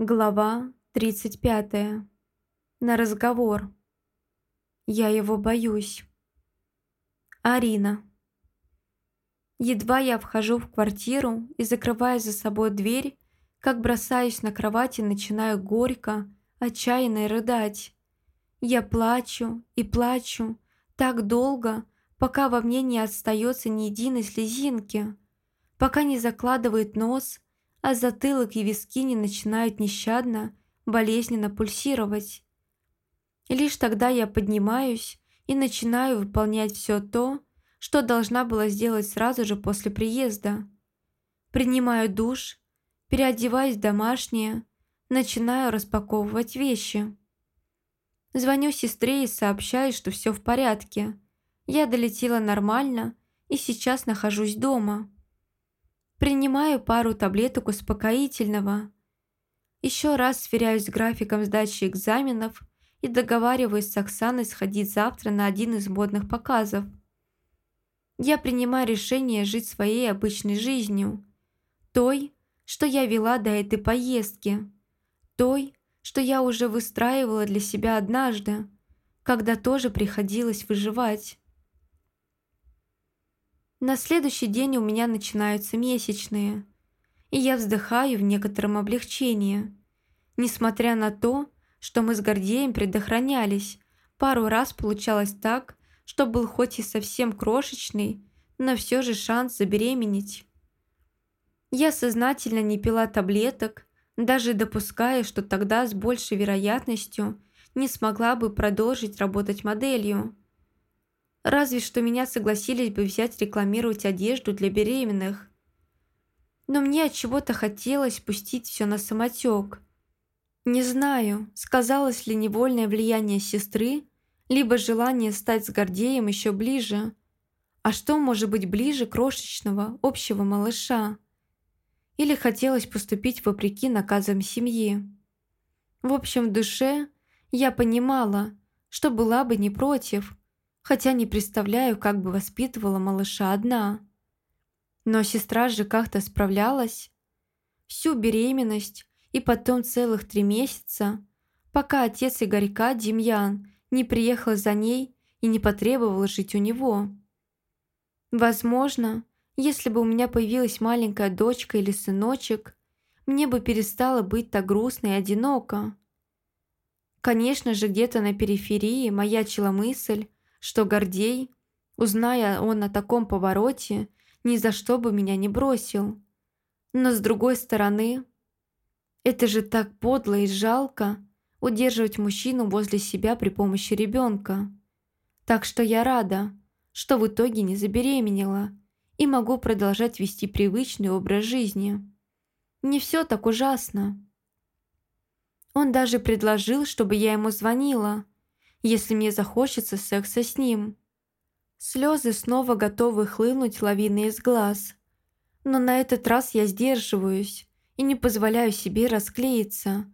Глава 35. На разговор. Я его боюсь. Арина. Едва я вхожу в квартиру и закрываю за собой дверь, как бросаюсь на кровать и начинаю горько, отчаянно рыдать. Я плачу и плачу так долго, пока во мне не остается ни единой слезинки, пока не закладывает нос – а затылок и виски не начинают нещадно, болезненно пульсировать. Лишь тогда я поднимаюсь и начинаю выполнять все то, что должна была сделать сразу же после приезда. Принимаю душ, переодеваюсь в домашнее, начинаю распаковывать вещи. Звоню сестре и сообщаю, что все в порядке. Я долетела нормально и сейчас нахожусь дома. Принимаю пару таблеток успокоительного. Еще раз сверяюсь с графиком сдачи экзаменов и договариваюсь с Оксаной сходить завтра на один из модных показов. Я принимаю решение жить своей обычной жизнью. Той, что я вела до этой поездки. Той, что я уже выстраивала для себя однажды, когда тоже приходилось выживать. На следующий день у меня начинаются месячные, и я вздыхаю в некотором облегчении. Несмотря на то, что мы с Гордеем предохранялись, пару раз получалось так, что был хоть и совсем крошечный, но все же шанс забеременеть. Я сознательно не пила таблеток, даже допуская, что тогда с большей вероятностью не смогла бы продолжить работать моделью. Разве что меня согласились бы взять рекламировать одежду для беременных. Но мне от чего-то хотелось пустить все на самотек. Не знаю, сказалось ли невольное влияние сестры, либо желание стать с Гордеем еще ближе. А что может быть ближе крошечного, общего малыша? Или хотелось поступить вопреки наказам семьи? В общем, в душе я понимала, что была бы не против – хотя не представляю, как бы воспитывала малыша одна. Но сестра же как-то справлялась. Всю беременность и потом целых три месяца, пока отец Игорька, Демьян, не приехал за ней и не потребовал жить у него. Возможно, если бы у меня появилась маленькая дочка или сыночек, мне бы перестало быть так грустно и одиноко. Конечно же, где-то на периферии маячила мысль, что Гордей, узная он о таком повороте, ни за что бы меня не бросил. Но с другой стороны, это же так подло и жалко удерживать мужчину возле себя при помощи ребенка. Так что я рада, что в итоге не забеременела и могу продолжать вести привычный образ жизни. Не все так ужасно. Он даже предложил, чтобы я ему звонила – если мне захочется секса с ним. Слезы снова готовы хлынуть лавиной из глаз. Но на этот раз я сдерживаюсь и не позволяю себе расклеиться.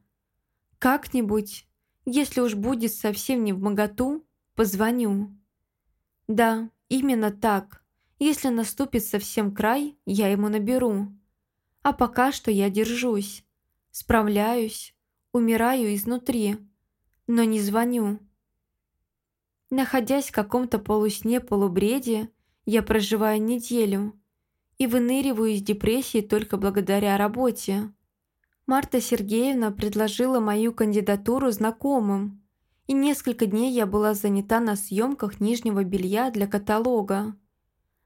Как-нибудь, если уж будет совсем не в моготу, позвоню. Да, именно так. Если наступит совсем край, я ему наберу. А пока что я держусь, справляюсь, умираю изнутри, но не звоню. Находясь в каком-то полусне-полубреде, я проживаю неделю и выныриваю из депрессии только благодаря работе. Марта Сергеевна предложила мою кандидатуру знакомым, и несколько дней я была занята на съемках нижнего белья для каталога.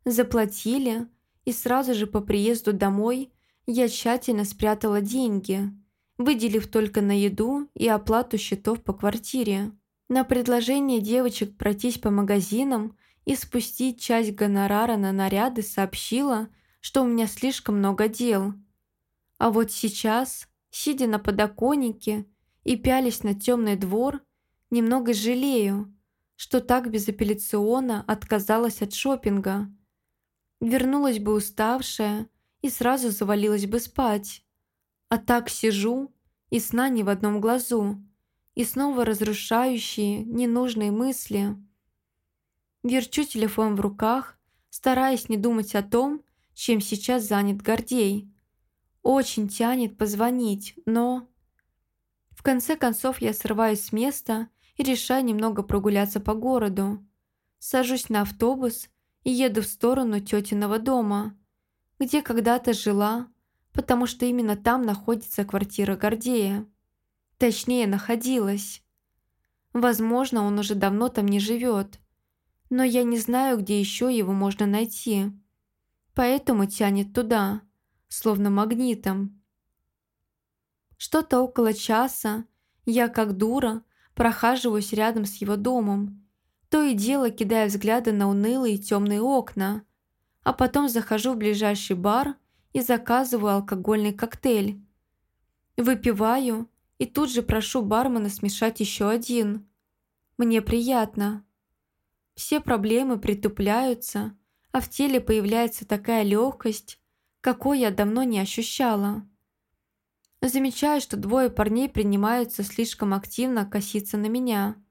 Заплатили, и сразу же по приезду домой я тщательно спрятала деньги, выделив только на еду и оплату счетов по квартире. На предложение девочек пройтись по магазинам и спустить часть гонорара на наряды сообщила, что у меня слишком много дел. А вот сейчас, сидя на подоконнике и пялись на темный двор, немного жалею, что так безапелляционно отказалась от шопинга. Вернулась бы уставшая и сразу завалилась бы спать. А так сижу и сна ни в одном глазу и снова разрушающие ненужные мысли. Верчу телефон в руках, стараясь не думать о том, чем сейчас занят Гордей. Очень тянет позвонить, но... В конце концов я срываюсь с места и решаю немного прогуляться по городу. Сажусь на автобус и еду в сторону тетиного дома, где когда-то жила, потому что именно там находится квартира Гордея. Точнее, находилась. Возможно, он уже давно там не живет, но я не знаю, где еще его можно найти. Поэтому тянет туда, словно магнитом. Что-то около часа я, как дура, прохаживаюсь рядом с его домом то и дело кидая взгляды на унылые темные окна, а потом захожу в ближайший бар и заказываю алкогольный коктейль. Выпиваю и тут же прошу бармена смешать еще один. Мне приятно. Все проблемы притупляются, а в теле появляется такая легкость, какой я давно не ощущала. Замечаю, что двое парней принимаются слишком активно коситься на меня –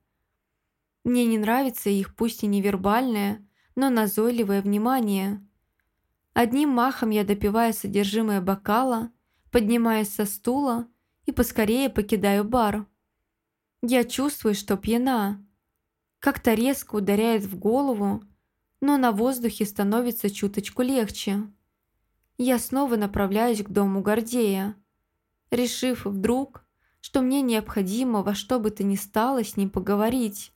мне не нравится их пусть и невербальное, но назойливое внимание. Одним махом я допиваю содержимое бокала, поднимаюсь со стула и поскорее покидаю бар. Я чувствую, что пьяна. Как-то резко ударяет в голову, но на воздухе становится чуточку легче. Я снова направляюсь к дому Гордея, решив вдруг, что мне необходимо во что бы то ни стало с ним поговорить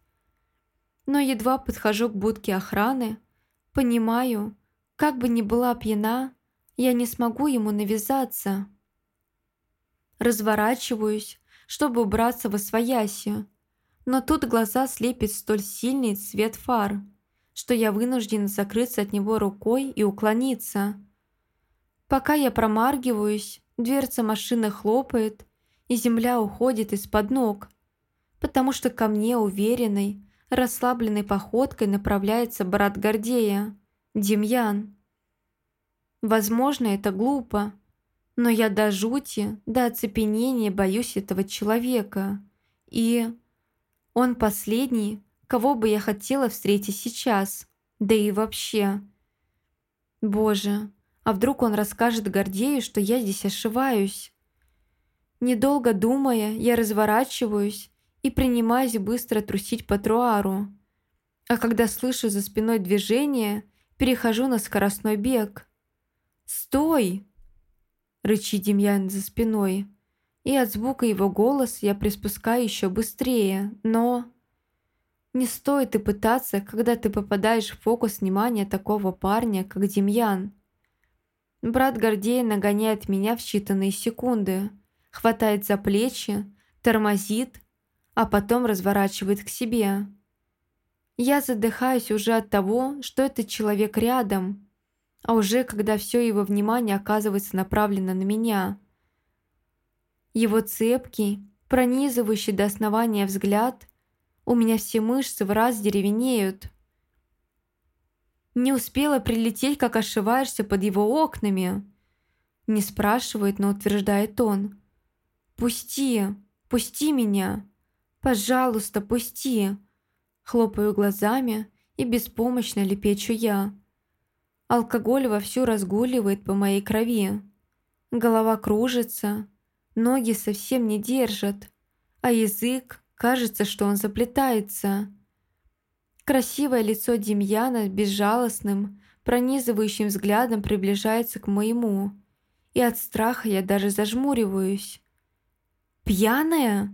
но едва подхожу к будке охраны, понимаю, как бы ни была пьяна, я не смогу ему навязаться. Разворачиваюсь, чтобы убраться во свояси, но тут глаза слепит столь сильный цвет фар, что я вынужден закрыться от него рукой и уклониться. Пока я промаргиваюсь, дверца машины хлопает, и земля уходит из-под ног, потому что ко мне уверенной, расслабленной походкой направляется брат Гордея, Демьян. Возможно, это глупо, но я до жути, до оцепенения боюсь этого человека. И он последний, кого бы я хотела встретить сейчас, да и вообще. Боже, а вдруг он расскажет Гордею, что я здесь ошибаюсь? Недолго думая, я разворачиваюсь и принимаюсь быстро трусить по труару. А когда слышу за спиной движение, перехожу на скоростной бег. «Стой!» – рычит Демьян за спиной. И от звука его голоса я приспускаю еще быстрее, но... Не стоит и пытаться, когда ты попадаешь в фокус внимания такого парня, как Демьян. Брат Гордея нагоняет меня в считанные секунды, хватает за плечи, тормозит а потом разворачивает к себе. Я задыхаюсь уже от того, что этот человек рядом, а уже когда все его внимание оказывается направлено на меня. Его цепкий, пронизывающий до основания взгляд, у меня все мышцы в раз деревенеют. Не успела прилететь, как ошиваешься под его окнами. Не спрашивает, но утверждает он. «Пусти, пусти меня!» «Пожалуйста, пусти!» Хлопаю глазами и беспомощно лепечу я. Алкоголь вовсю разгуливает по моей крови. Голова кружится, ноги совсем не держат, а язык, кажется, что он заплетается. Красивое лицо Демьяна безжалостным, пронизывающим взглядом приближается к моему, и от страха я даже зажмуриваюсь. «Пьяная?»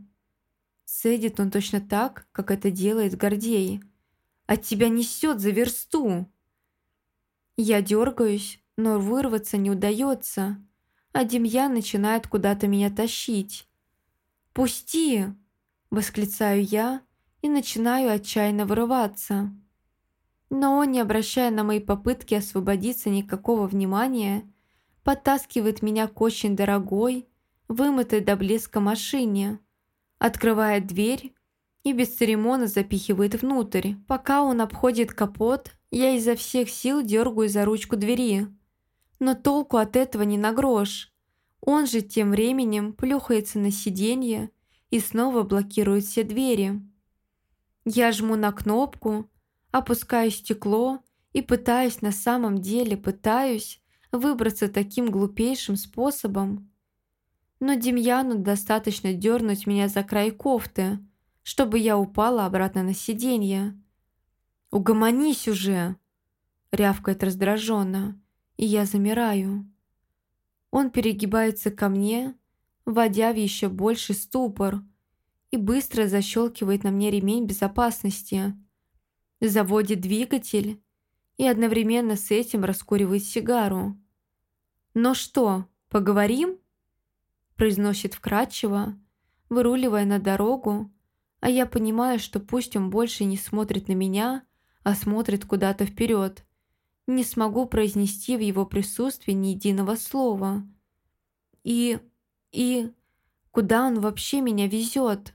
Цедит он точно так, как это делает Гордей. «От тебя несет за версту!» Я дергаюсь, но вырваться не удается, а Демьян начинает куда-то меня тащить. «Пусти!» – восклицаю я и начинаю отчаянно вырываться. Но он, не обращая на мои попытки освободиться никакого внимания, подтаскивает меня к очень дорогой, вымытой до блеска машине – открывает дверь и без церемона запихивает внутрь. Пока он обходит капот, я изо всех сил дергаю за ручку двери. Но толку от этого не на грош. Он же тем временем плюхается на сиденье и снова блокирует все двери. Я жму на кнопку, опускаю стекло и пытаюсь на самом деле, пытаюсь выбраться таким глупейшим способом. Но Демьяну достаточно дернуть меня за край кофты, чтобы я упала обратно на сиденье. «Угомонись уже!» — рявкает раздраженно, и я замираю. Он перегибается ко мне, вводя в еще больший ступор, и быстро защелкивает на мне ремень безопасности, заводит двигатель и одновременно с этим раскуривает сигару. «Но что, поговорим?» произносит вкратчиво, выруливая на дорогу, а я понимаю, что пусть он больше не смотрит на меня, а смотрит куда-то вперед, не смогу произнести в его присутствии ни единого слова. И... и... куда он вообще меня везет?»